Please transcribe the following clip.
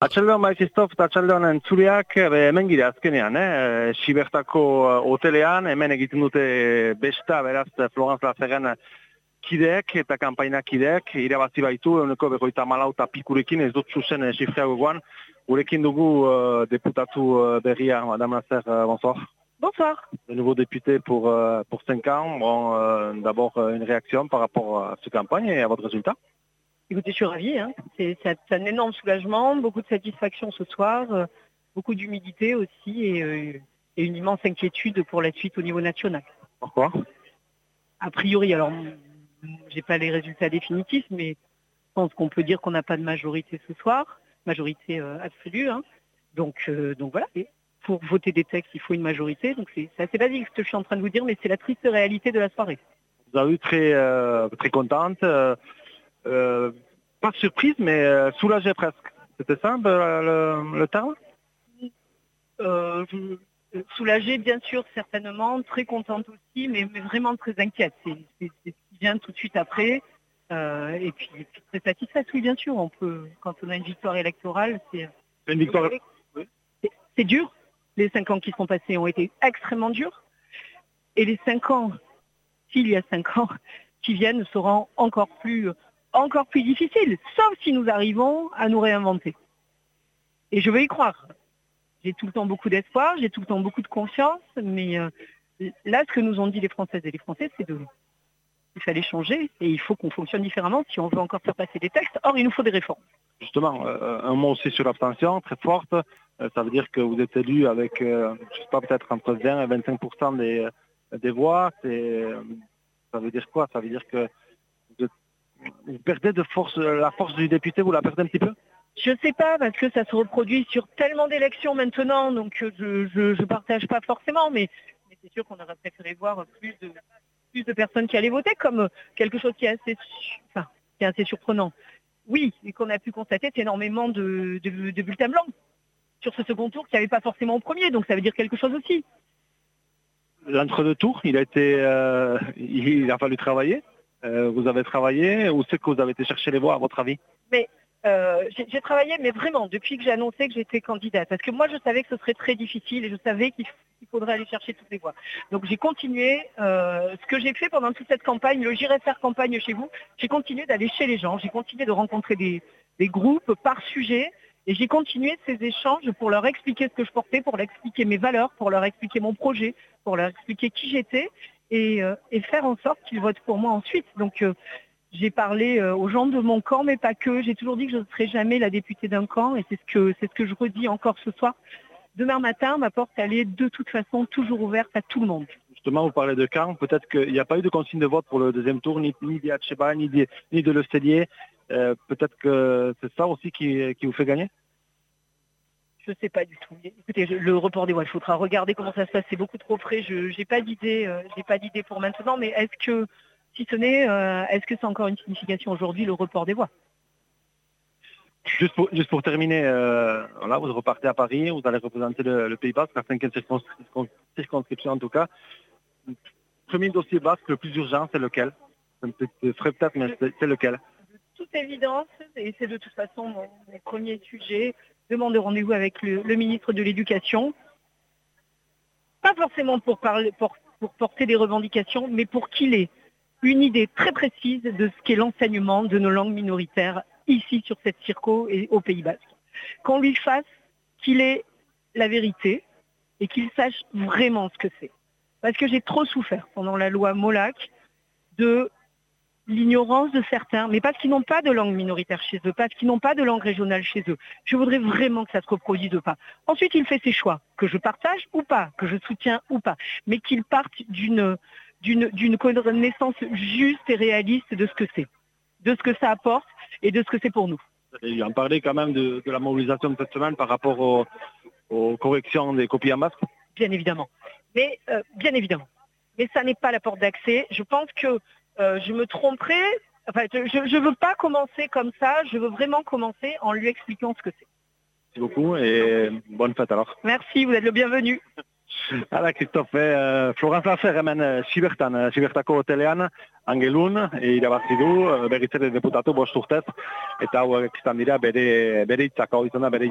Atxaldeon bai Kristof eta atxaldeon entzuleak hemen gire azkenean, eh? Sibertako hotelean, hemen egiten dute besta, beraz, Florence Lazaren kideek eta kampainak kideek, irabazi baitu, eguneko begoita malauta pikurekin, ez dut zuzen sifreago guan, gurekin dugu uh, deputatu uh, berria, Madame Lazer, uh, bonsoir. Bonsoir. Le nouveau député pour, euh, pour 5 ans, bon, euh, d'abord une réaction par rapport à cette campagne et à votre résultat Écoutez, je suis ravie. Hein. C'est un énorme soulagement, beaucoup de satisfaction ce soir, euh, beaucoup d'humidité aussi et, euh, et, une immense inquiétude pour la suite au niveau national. Pourquoi? A priori, alors, j'ai pas les résultats définitifs, mais je pense qu'on peut dire qu'on n'a pas de majorité ce soir, majorité euh, absolue. Hein. Donc, donc voilà. Et pour voter des textes, il faut une majorité. Donc c'est assez basique ce que je suis en train de vous dire, mais c'est la triste réalité de la soirée. Vous avez eu très, très contente. Euh, pas surprise, mais euh, soulagée presque. C'était ça le, le terme? Euh, Soulagée, bien sûr, certainement. Très contente aussi, mais, mais vraiment très inquiète. C'est ce qui vient tout de suite après. Euh, et, puis, très satisfaite, oui, bien sûr. On peut, quand on a une victoire électorale, c'est... Une victoire. C'est dur. Les cinq ans qui sont passés ont été extrêmement durs. Et les cinq ans, s'il y a cinq ans, qui viennent seront encore plus encore plus difficile, sauf si nous arrivons à nous réinventer. Et je veux y croire. J'ai tout le temps beaucoup d'espoir, j'ai tout le temps beaucoup de confiance, mais euh, là, ce que nous ont dit les Françaises et les Français, c'est de il fallait changer et il faut qu'on fonctionne différemment si on veut encore faire passer des textes. Or, il nous faut des réformes. Justement, euh, un mot aussi sur l'abstention, très forte. Euh, ça veut dire que vous êtes élu avec, euh, je sais pas, peut-être entre 20 et 25 des, des voix. Ça veut dire quoi? Ça veut dire que vous perdez de force, la force du député, vous la perdez un petit peu? Je ne sais pas, parce que ça se reproduit sur tellement d'élections maintenant, donc je ne partage pas forcément, mais, mais c'est sûr qu'on aurait préféré voir plus de, plus de personnes qui allaient voter, comme quelque chose qui est assez, enfin, qui est assez surprenant. Oui, et qu'on a pu constater, c'est énormément de, de, de bulletins blancs sur ce second tour qui n'y avait pas forcément au premier, donc ça veut dire quelque chose aussi. L'entre-deux tours, il a été, euh, il a fallu travailler euh, vous avez travaillé ou c'est que vous avez été chercher les voix à votre avis Mais euh, j'ai travaillé, mais vraiment, depuis que j'ai annoncé que j'étais candidate. Parce que moi, je savais que ce serait très difficile et je savais qu'il faudrait aller chercher toutes les voix. Donc j'ai continué euh, ce que j'ai fait pendant toute cette campagne, le J'irai faire campagne chez vous. J'ai continué d'aller chez les gens, j'ai continué de rencontrer des, des groupes par sujet. Et j'ai continué ces échanges pour leur expliquer ce que je portais, pour leur expliquer mes valeurs, pour leur expliquer mon projet, pour leur expliquer qui j'étais et, euh, et, faire en sorte qu'ils votent pour moi ensuite. Donc euh, j'ai parlé euh, aux gens de mon camp, mais pas que. J'ai toujours dit que je ne serai jamais la députée d'un camp et c'est ce que ce que je redis encore ce soir. Demain matin, ma porte elle est de toute façon toujours ouverte à tout le monde. Justement, vous parlez de camp. Peut-être qu'il n'y a pas eu de consigne de vote pour le deuxième tour, ni, ni d'Hatcheba, ni de, ni Le Euh, Peut-être que c'est ça aussi qui, qui vous fait gagner? Je ne sais pas du tout. Écoutez, le report des voix, il faudra regarder comment ça se passe. C'est beaucoup trop frais. Je n'ai pas d'idée. Euh, j'ai pas d'idée pour maintenant. Mais est-ce que, si ce n'est, euh, est-ce que c'est encore une signification aujourd'hui le report des voix? Juste pour, terminer, euh, vous repartez à Paris, vous allez représenter le, Pays Basque, la cinquième circonscription en tout cas. Premier dossier basque le plus urgent, c'est lequel? C'est peut-être, mais c'est lequel? Toute évidence, et c'est de toute façon mon, premier sujet, demande de rendez-vous avec le, ministre de l'Éducation. Pas forcément pour, parler, pour porter des revendications, mais pour qu'il ait une idée très précise de ce qu'est l'enseignement de nos langues minoritaires ici sur cette circo et au Pays Basque. Qu'on lui fasse qu'il ait la vérité et qu'il sache vraiment ce que c'est. Parce que j'ai trop souffert pendant la loi Molac de l'ignorance de certains, mais parce qu'ils n'ont pas de langue minoritaire chez eux, parce qu'ils n'ont pas de langue régionale chez eux. Je voudrais vraiment que ça se reproduise pas. Ensuite, il fait ses choix, que je partage ou pas, que je soutiens ou pas, mais qu'il parte d'une d'une connaissance juste et réaliste de ce que c'est, de ce que ça apporte et de ce que c'est pour nous. Il en parlait quand même de, de, la mobilisation de cette semaine par rapport aux, aux corrections des copies en masque Bien évidemment. Mais euh, bien évidemment. Mais ça n'est pas la porte d'accès. Je pense que je me tromperais. Enfin, je ne veux pas commencer comme ça. Je veux vraiment commencer en lui expliquant ce que c'est. Merci beaucoup et bonne fête alors. Merci, vous êtes le bienvenu. Hala, Kristof, eh, Florence Lazer hemen eh, Sibertan, eh, Sibertako hotelean, Angelun, eh, irabazi du, eh, berritzere deputatu bost urtez, eta hau eh, dira bere, bere itzak hau izan da bere.